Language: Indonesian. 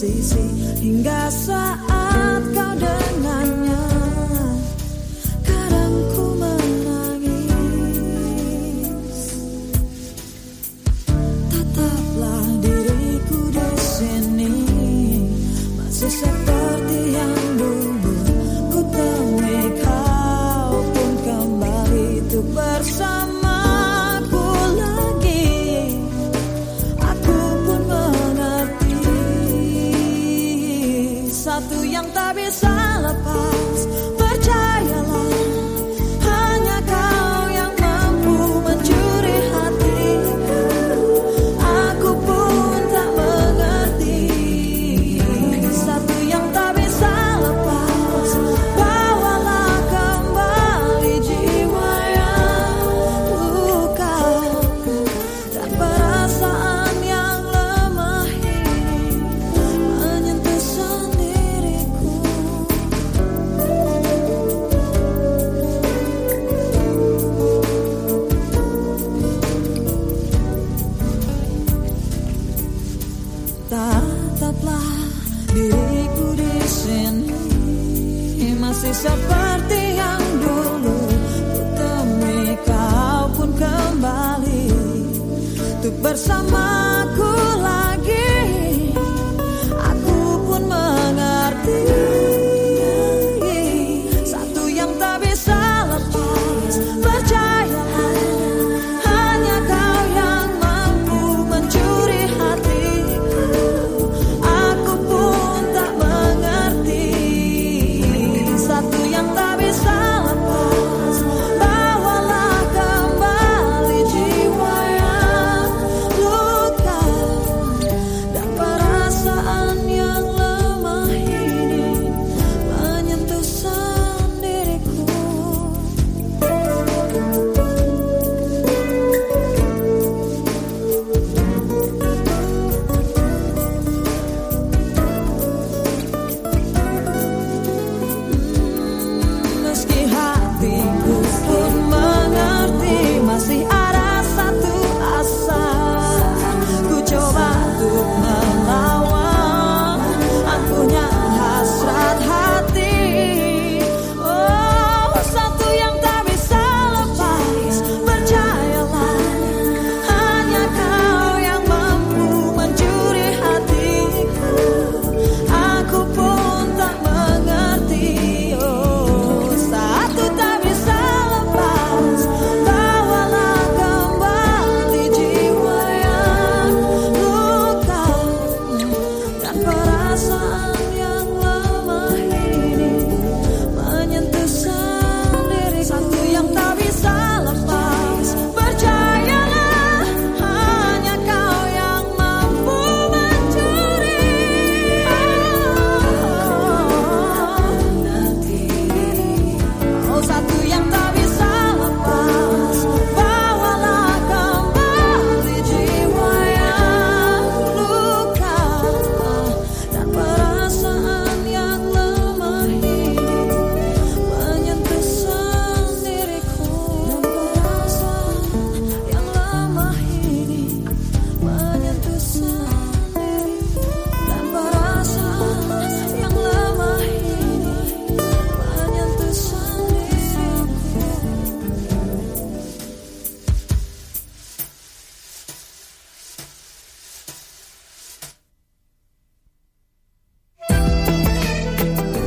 sisi hingga saat Ini masih seperti yang dulu. Ku temui kau pun kembali. Untuk bersama